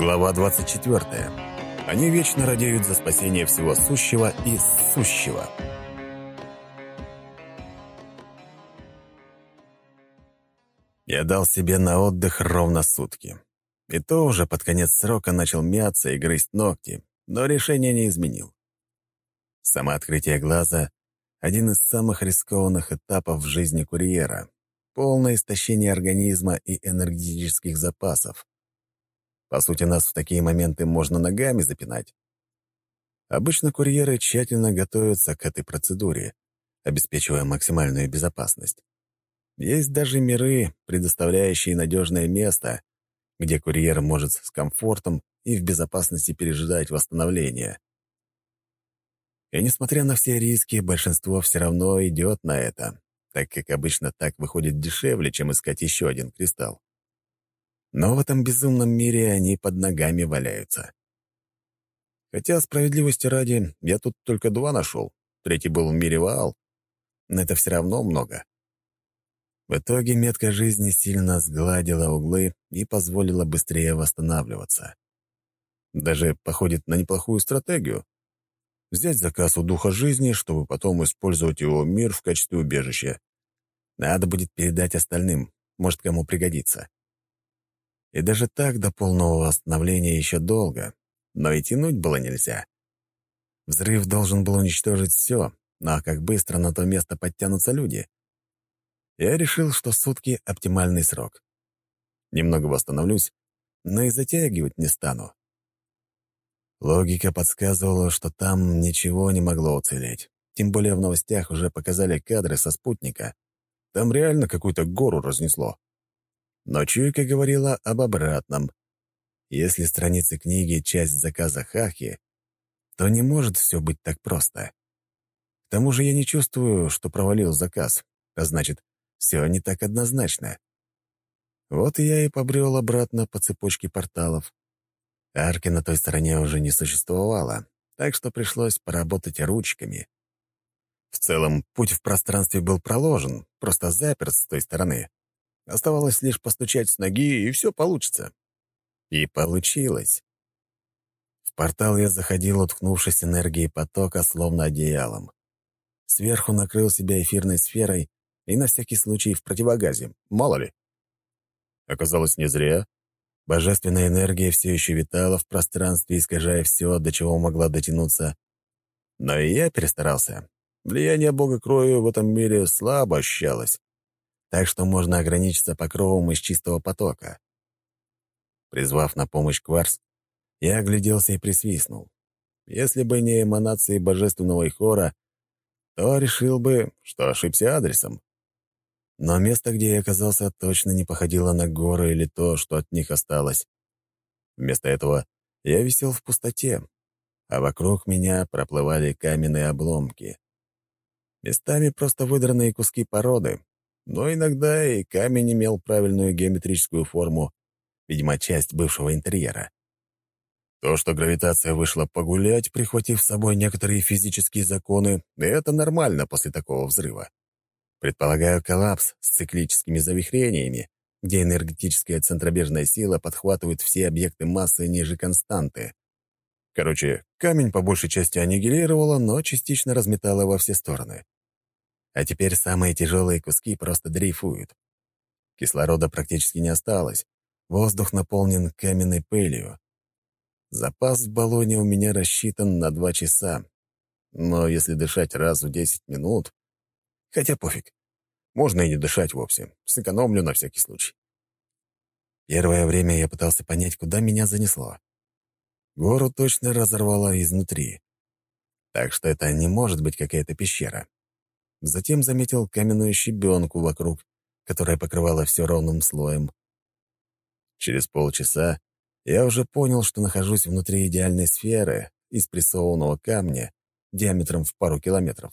Глава 24. Они вечно радеют за спасение всего сущего и сущего. Я дал себе на отдых ровно сутки. И то уже под конец срока начал мяться и грызть ногти, но решение не изменил. Самооткрытие глаза — один из самых рискованных этапов в жизни курьера. Полное истощение организма и энергетических запасов. По сути, нас в такие моменты можно ногами запинать. Обычно курьеры тщательно готовятся к этой процедуре, обеспечивая максимальную безопасность. Есть даже миры, предоставляющие надежное место, где курьер может с комфортом и в безопасности пережидать восстановление. И несмотря на все риски, большинство все равно идет на это, так как обычно так выходит дешевле, чем искать еще один кристалл. Но в этом безумном мире они под ногами валяются. Хотя, справедливости ради, я тут только два нашел. Третий был в мире Ваал. Но это все равно много. В итоге метка жизни сильно сгладила углы и позволила быстрее восстанавливаться. Даже походит на неплохую стратегию. Взять заказ у духа жизни, чтобы потом использовать его мир в качестве убежища. Надо будет передать остальным, может, кому пригодится. И даже так до полного восстановления еще долго, но и тянуть было нельзя. Взрыв должен был уничтожить все, но ну а как быстро на то место подтянутся люди? Я решил, что сутки — оптимальный срок. Немного восстановлюсь, но и затягивать не стану. Логика подсказывала, что там ничего не могло уцелеть. Тем более в новостях уже показали кадры со спутника. Там реально какую-то гору разнесло. Но чуйка говорила об обратном. Если страницы книги — часть заказа Хахи, то не может все быть так просто. К тому же я не чувствую, что провалил заказ, а значит, все не так однозначно. Вот я и побрел обратно по цепочке порталов. Арки на той стороне уже не существовало, так что пришлось поработать ручками. В целом, путь в пространстве был проложен, просто заперт с той стороны. Оставалось лишь постучать с ноги, и все получится. И получилось. В портал я заходил, уткнувшись энергией потока, словно одеялом. Сверху накрыл себя эфирной сферой и на всякий случай в противогазе, мало ли. Оказалось, не зря. Божественная энергия все еще витала в пространстве, искажая все, до чего могла дотянуться. Но и я перестарался. Влияние бога крови в этом мире слабо ощущалось так что можно ограничиться покровом из чистого потока. Призвав на помощь кварц, я огляделся и присвистнул. Если бы не эманации божественного хора, то решил бы, что ошибся адресом. Но место, где я оказался, точно не походило на горы или то, что от них осталось. Вместо этого я висел в пустоте, а вокруг меня проплывали каменные обломки. Местами просто выдранные куски породы, но иногда и камень имел правильную геометрическую форму, видимо, часть бывшего интерьера. То, что гравитация вышла погулять, прихватив с собой некоторые физические законы, это нормально после такого взрыва. Предполагаю коллапс с циклическими завихрениями, где энергетическая центробежная сила подхватывает все объекты массы ниже константы. Короче, камень по большей части аннигилировала, но частично разметала во все стороны. А теперь самые тяжелые куски просто дрейфуют. Кислорода практически не осталось. Воздух наполнен каменной пылью. Запас в баллоне у меня рассчитан на два часа. Но если дышать раз в десять минут... Хотя пофиг. Можно и не дышать вовсе. Сэкономлю на всякий случай. Первое время я пытался понять, куда меня занесло. Гору точно разорвало изнутри. Так что это не может быть какая-то пещера. Затем заметил каменную щебенку вокруг, которая покрывала все ровным слоем. Через полчаса я уже понял, что нахожусь внутри идеальной сферы из прессованного камня диаметром в пару километров.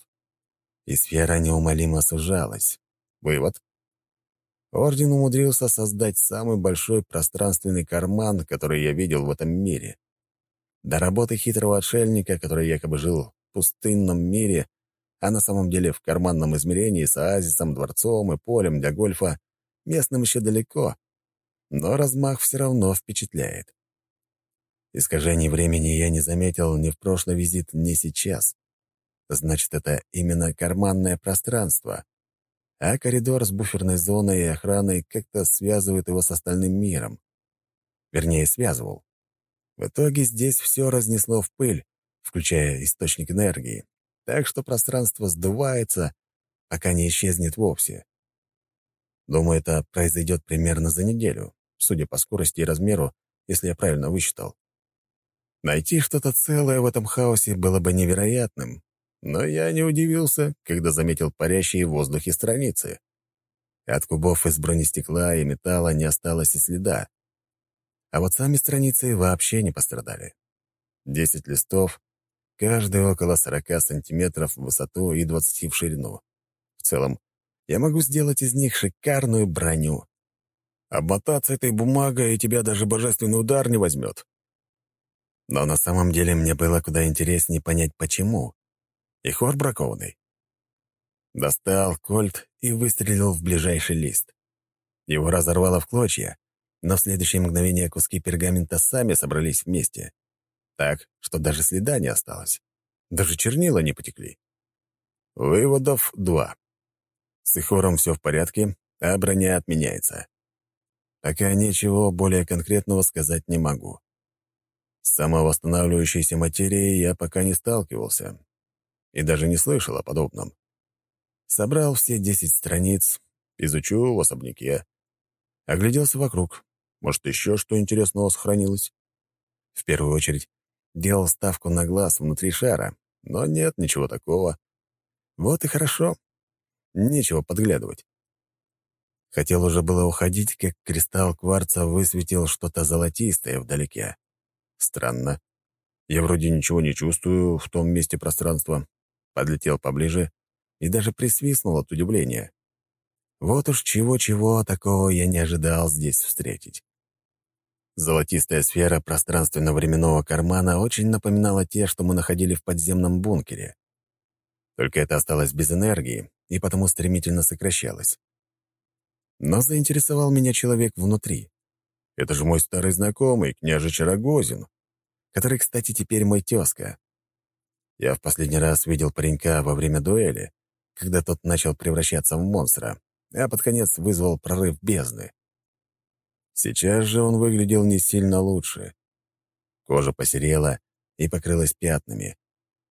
И сфера неумолимо сужалась. Вывод. Орден умудрился создать самый большой пространственный карман, который я видел в этом мире. До работы хитрого отшельника, который якобы жил в пустынном мире, а на самом деле в карманном измерении с оазисом, дворцом и полем для гольфа местным еще далеко, но размах все равно впечатляет. Искажений времени я не заметил ни в прошлый визит, ни сейчас. Значит, это именно карманное пространство. А коридор с буферной зоной и охраной как-то связывает его с остальным миром. Вернее, связывал. В итоге здесь все разнесло в пыль, включая источник энергии, так что пространство сдувается, пока не исчезнет вовсе. Думаю, это произойдет примерно за неделю, судя по скорости и размеру, если я правильно высчитал. Найти что-то целое в этом хаосе было бы невероятным, но я не удивился, когда заметил парящие в воздухе страницы. От кубов из бронестекла и металла не осталось и следа. А вот сами страницы вообще не пострадали. Десять листов, каждый около 40 сантиметров в высоту и 20 в ширину. В целом, я могу сделать из них шикарную броню. Обмотаться этой бумагой, и тебя даже божественный удар не возьмет. Но на самом деле мне было куда интереснее понять, почему. И хор бракованный. Достал кольт и выстрелил в ближайший лист. Его разорвало в клочья, но в следующее мгновение куски пергамента сами собрались вместе. Так, что даже следа не осталось. Даже чернила не потекли. Выводов два. С Ихором все в порядке, а броня отменяется. Пока ничего более конкретного сказать не могу. С самовосстанавливающейся материей я пока не сталкивался и даже не слышал о подобном. Собрал все десять страниц, изучу в особняке. Огляделся вокруг. Может, еще что интересного сохранилось? В первую очередь, делал ставку на глаз внутри шара, но нет ничего такого. Вот и хорошо. Нечего подглядывать. Хотел уже было уходить, как кристалл кварца высветил что-то золотистое вдалеке. Странно. Я вроде ничего не чувствую в том месте пространства. Подлетел поближе и даже присвистнул от удивления. Вот уж чего-чего такого я не ожидал здесь встретить. Золотистая сфера пространственно-временного кармана очень напоминала те, что мы находили в подземном бункере. Только это осталось без энергии и потому стремительно сокращалось. Но заинтересовал меня человек внутри. Это же мой старый знакомый, княжич Рогозин, который, кстати, теперь мой тезка. Я в последний раз видел паренька во время дуэли, когда тот начал превращаться в монстра, а под конец вызвал прорыв бездны. Сейчас же он выглядел не сильно лучше. Кожа посерела и покрылась пятнами.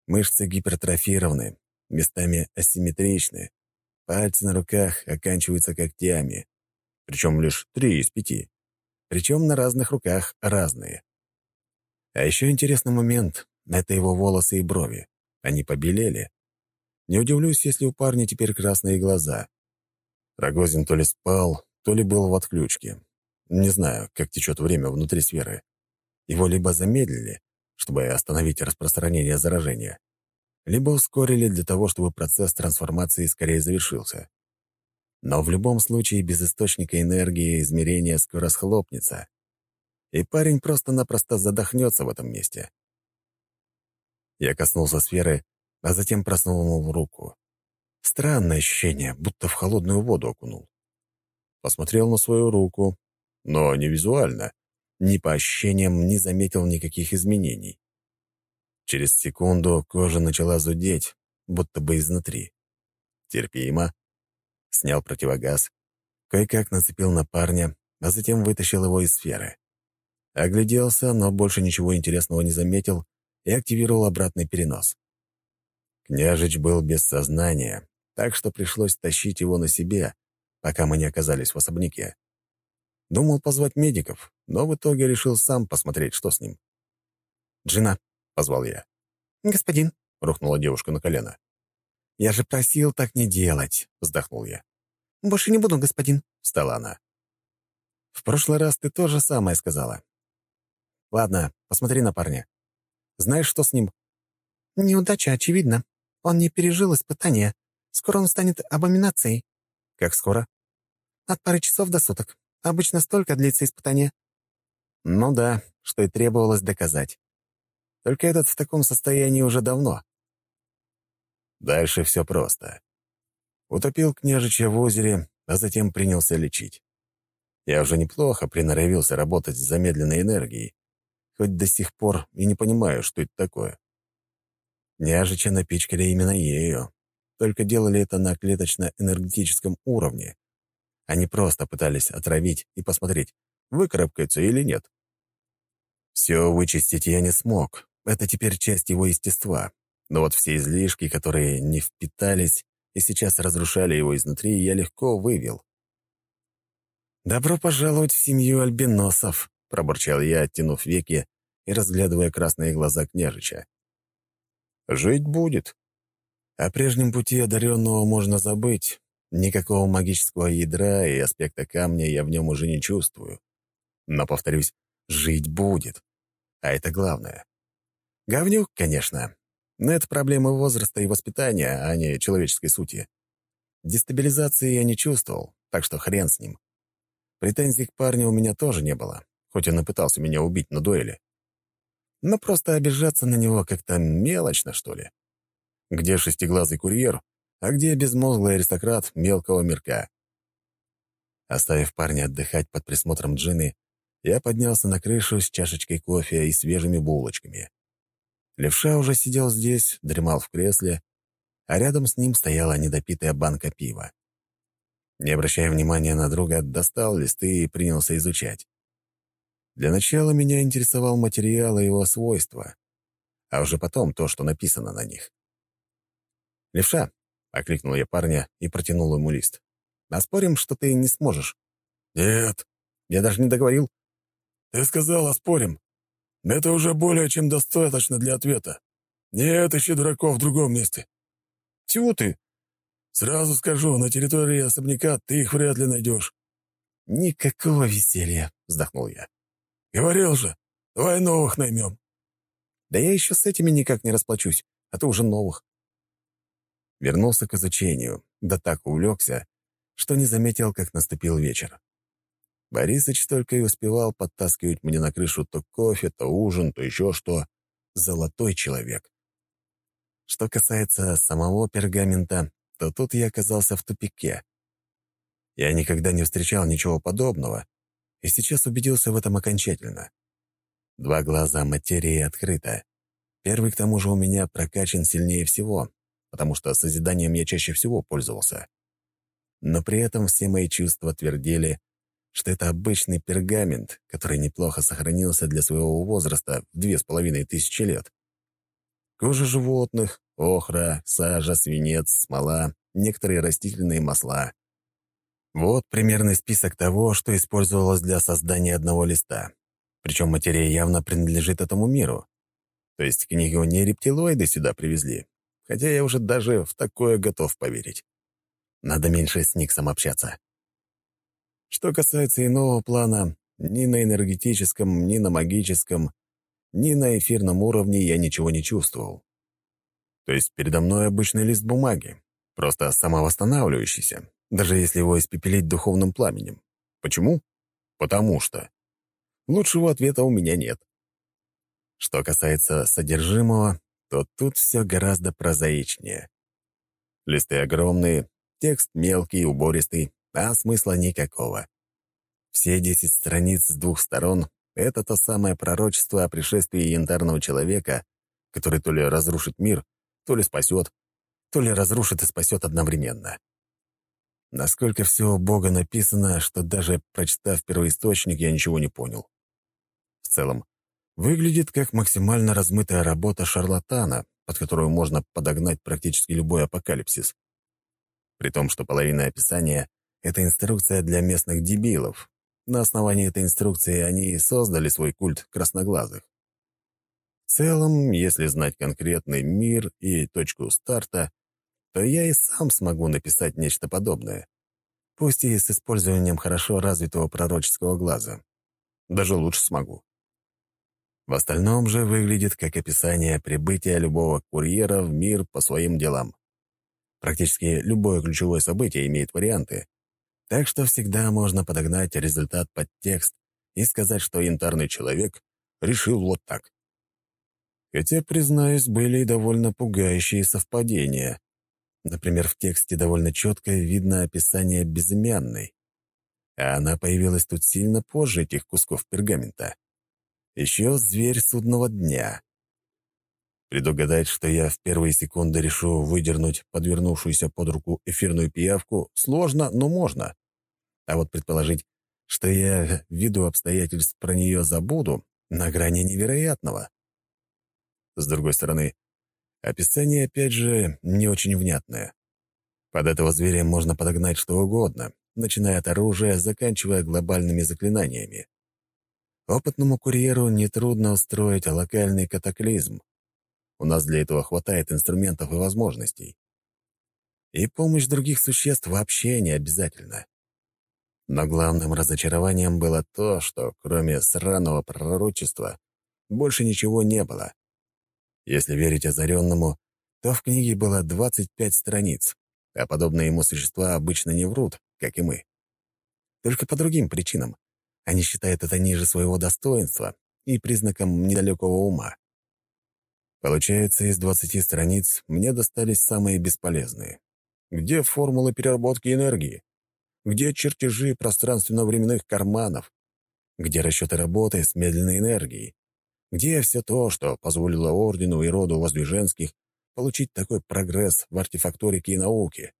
Мышцы гипертрофированы, местами асимметричны. Пальцы на руках оканчиваются когтями, причем лишь три из пяти причем на разных руках разные. А еще интересный момент — это его волосы и брови. Они побелели. Не удивлюсь, если у парня теперь красные глаза. Рогозин то ли спал, то ли был в отключке. Не знаю, как течет время внутри сферы. Его либо замедлили, чтобы остановить распространение заражения, либо ускорили для того, чтобы процесс трансформации скорее завершился. Но в любом случае без источника энергии измерение скоро схлопнется, и парень просто-напросто задохнется в этом месте. Я коснулся сферы, а затем просунул руку. Странное ощущение, будто в холодную воду окунул. Посмотрел на свою руку, но не визуально, ни по ощущениям не заметил никаких изменений. Через секунду кожа начала зудеть, будто бы изнутри. Терпимо, снял противогаз, кое-как нацепил на парня, а затем вытащил его из сферы. Огляделся, но больше ничего интересного не заметил и активировал обратный перенос. Княжич был без сознания, так что пришлось тащить его на себе, пока мы не оказались в особняке. Думал позвать медиков, но в итоге решил сам посмотреть, что с ним. «Джина», — позвал я. «Господин», — рухнула девушка на колено. «Я же просил так не делать», — вздохнул я. «Больше не буду, господин», — встала она. «В прошлый раз ты то же самое сказала. Ладно, посмотри на парня. Знаешь, что с ним?» «Неудача, очевидно. Он не пережил испытания. Скоро он станет абоминацией». «Как скоро?» «От пары часов до суток. Обычно столько длится испытание». «Ну да, что и требовалось доказать. Только этот в таком состоянии уже давно. Дальше все просто. Утопил княжича в озере, а затем принялся лечить. Я уже неплохо приноровился работать с замедленной энергией, хоть до сих пор и не понимаю, что это такое. Княжича напичкали именно ею, только делали это на клеточно-энергетическом уровне. Они просто пытались отравить и посмотреть, выкарабкается или нет. Все вычистить я не смог, это теперь часть его естества. Но вот все излишки, которые не впитались и сейчас разрушали его изнутри, я легко вывел. «Добро пожаловать в семью альбиносов», — пробурчал я, оттянув веки и разглядывая красные глаза княжича. «Жить будет. О прежнем пути одаренного можно забыть. Никакого магического ядра и аспекта камня я в нем уже не чувствую. Но, повторюсь, жить будет. А это главное. Говнюк, конечно, но это проблемы возраста и воспитания, а не человеческой сути. Дестабилизации я не чувствовал, так что хрен с ним. Претензий к парню у меня тоже не было, хоть он и пытался меня убить на дуэли. Но просто обижаться на него как-то мелочно, что ли. Где шестиглазый курьер, а где безмозглый аристократ мелкого мирка? Оставив парня отдыхать под присмотром Джины, я поднялся на крышу с чашечкой кофе и свежими булочками. Левша уже сидел здесь, дремал в кресле, а рядом с ним стояла недопитая банка пива. Не обращая внимания на друга, достал листы и принялся изучать. Для начала меня интересовал материал и его свойства, а уже потом то, что написано на них. «Левша», — окликнул я парня и протянул ему лист. «Оспорим, что ты не сможешь». «Нет». «Я даже не договорил». «Ты сказал, оспорим. Это уже более чем достаточно для ответа. Нет, ищи дураков в другом месте». «Чего ты?» «Сразу скажу, на территории особняка ты их вряд ли найдешь». «Никакого веселья», — вздохнул я. «Говорил же, давай новых наймем». «Да я еще с этими никак не расплачусь, а то уже новых». Вернулся к изучению, да так увлекся, что не заметил, как наступил вечер. Борисыч только и успевал подтаскивать мне на крышу то кофе, то ужин, то еще что. Золотой человек. Что касается самого пергамента, то тут я оказался в тупике. Я никогда не встречал ничего подобного, и сейчас убедился в этом окончательно. Два глаза материи открыто. Первый, к тому же, у меня прокачан сильнее всего, потому что созиданием я чаще всего пользовался. Но при этом все мои чувства твердили, что это обычный пергамент, который неплохо сохранился для своего возраста в две с половиной тысячи лет. Кожа животных, охра, сажа, свинец, смола, некоторые растительные масла. Вот примерный список того, что использовалось для создания одного листа. Причем материя явно принадлежит этому миру. То есть книгу не рептилоиды сюда привезли, хотя я уже даже в такое готов поверить. Надо меньше с Никсом общаться. Что касается иного плана, ни на энергетическом, ни на магическом, ни на эфирном уровне я ничего не чувствовал. То есть передо мной обычный лист бумаги, просто самовосстанавливающийся, даже если его испепелить духовным пламенем. Почему? Потому что. Лучшего ответа у меня нет. Что касается содержимого, то тут все гораздо прозаичнее. Листы огромные, текст мелкий, убористый, а смысла никакого. Все десять страниц с двух сторон — это то самое пророчество о пришествии янтарного человека, который то ли разрушит мир, то ли спасет, то ли разрушит и спасет одновременно. Насколько все у Бога написано, что даже прочитав первоисточник, я ничего не понял. В целом, выглядит как максимально размытая работа шарлатана, под которую можно подогнать практически любой апокалипсис. При том, что половина описания это инструкция для местных дебилов. На основании этой инструкции они и создали свой культ красноглазых. В целом, если знать конкретный мир и точку старта, то я и сам смогу написать нечто подобное. Пусть и с использованием хорошо развитого пророческого глаза. Даже лучше смогу. В остальном же выглядит как описание прибытия любого курьера в мир по своим делам. Практически любое ключевое событие имеет варианты, так что всегда можно подогнать результат под текст и сказать, что янтарный человек решил вот так. Хотя, признаюсь, были и довольно пугающие совпадения. Например, в тексте довольно четко видно описание безымянной. А она появилась тут сильно позже этих кусков пергамента. Еще зверь судного дня. Предугадать, что я в первые секунды решу выдернуть подвернувшуюся под руку эфирную пиявку, сложно, но можно. А вот предположить, что я, ввиду обстоятельств, про нее забуду, на грани невероятного. С другой стороны, описание, опять же, не очень внятное. Под этого зверя можно подогнать что угодно, начиная от оружия, заканчивая глобальными заклинаниями. Опытному курьеру нетрудно устроить локальный катаклизм. У нас для этого хватает инструментов и возможностей. И помощь других существ вообще не обязательна. Но главным разочарованием было то, что кроме сраного пророчества больше ничего не было. Если верить озаренному, то в книге было 25 страниц, а подобные ему существа обычно не врут, как и мы. Только по другим причинам. Они считают это ниже своего достоинства и признаком недалекого ума. Получается, из 20 страниц мне достались самые бесполезные. Где формулы переработки энергии? Где чертежи пространственно-временных карманов? Где расчеты работы с медленной энергией? Где все то, что позволило Ордену и роду Воздвиженских получить такой прогресс в артефакторике и науке?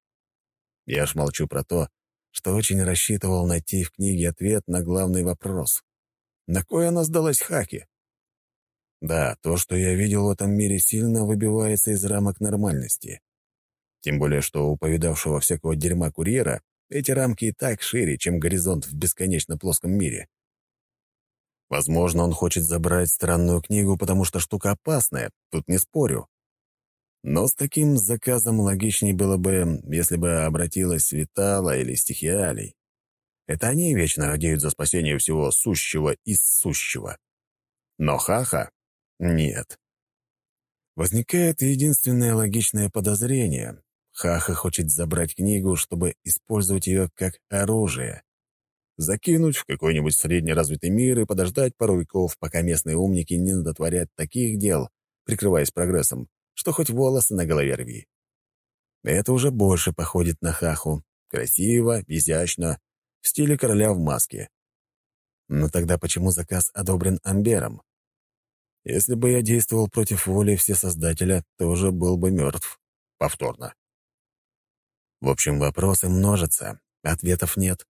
Я ж молчу про то, что очень рассчитывал найти в книге ответ на главный вопрос. На кой она сдалась Хаки? Да, то, что я видел в этом мире, сильно выбивается из рамок нормальности. Тем более, что у повидавшего всякого дерьма курьера эти рамки и так шире, чем горизонт в бесконечно плоском мире. Возможно, он хочет забрать странную книгу, потому что штука опасная, тут не спорю. Но с таким заказом логичнее было бы, если бы обратилась Витала или Стихиалей. Это они вечно радеют за спасение всего сущего из сущего. Но Хаха — нет. Возникает единственное логичное подозрение. Хаха хочет забрать книгу, чтобы использовать ее как оружие. Закинуть в какой-нибудь среднеразвитый мир и подождать пару веков, пока местные умники не натворят таких дел, прикрываясь прогрессом, что хоть волосы на голове рви. Это уже больше походит на Хаху. Красиво, изящно, в стиле короля в маске. Но тогда почему заказ одобрен Амбером? Если бы я действовал против воли Всесоздателя, то уже был бы мертв. Повторно. В общем, вопросы множатся, ответов нет.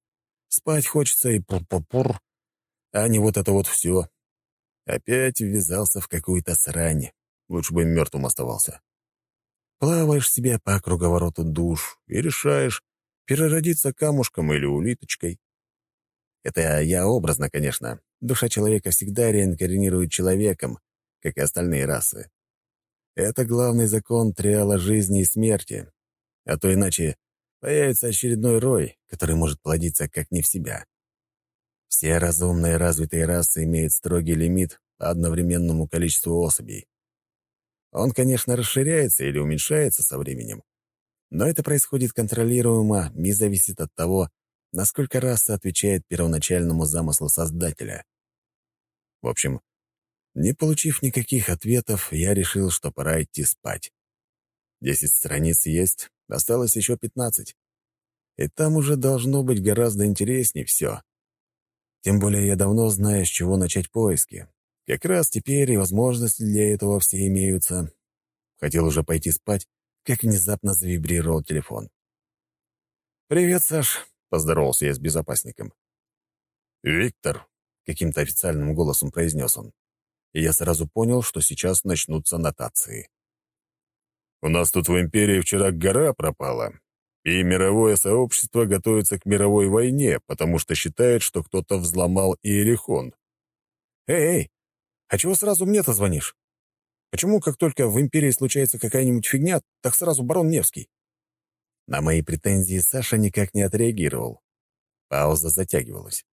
Спать хочется и пур-пур-пур, а не вот это вот все. Опять ввязался в какую-то срань. Лучше бы мертвым оставался. Плаваешь себе по круговороту душ и решаешь, переродиться камушком или улиточкой. Это я образно, конечно. Душа человека всегда реинкарнирует человеком, как и остальные расы. Это главный закон триала жизни и смерти. А то иначе появится очередной рой, который может плодиться как не в себя. Все разумные развитые расы имеют строгий лимит по одновременному количеству особей. Он, конечно, расширяется или уменьшается со временем, но это происходит контролируемо и зависит от того, насколько раса отвечает первоначальному замыслу Создателя. В общем, не получив никаких ответов, я решил, что пора идти спать. Десять страниц есть, Осталось еще пятнадцать. И там уже должно быть гораздо интереснее все. Тем более я давно знаю, с чего начать поиски. Как раз теперь и возможности для этого все имеются. Хотел уже пойти спать, как внезапно завибрировал телефон. «Привет, Саш», — поздоровался я с безопасником. «Виктор», — каким-то официальным голосом произнес он. И я сразу понял, что сейчас начнутся нотации. У нас тут в империи вчера гора пропала, и мировое сообщество готовится к мировой войне, потому что считает, что кто-то взломал Иерихон. Эй, а чего сразу мне-то звонишь? Почему, как только в империи случается какая-нибудь фигня, так сразу барон Невский? На мои претензии Саша никак не отреагировал. Пауза затягивалась.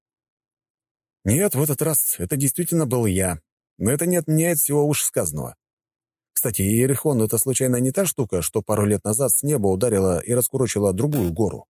Нет, в этот раз это действительно был я, но это не отменяет всего уж сказанного. Кстати, Иерихон — это случайно не та штука, что пару лет назад с неба ударила и раскурочила другую гору?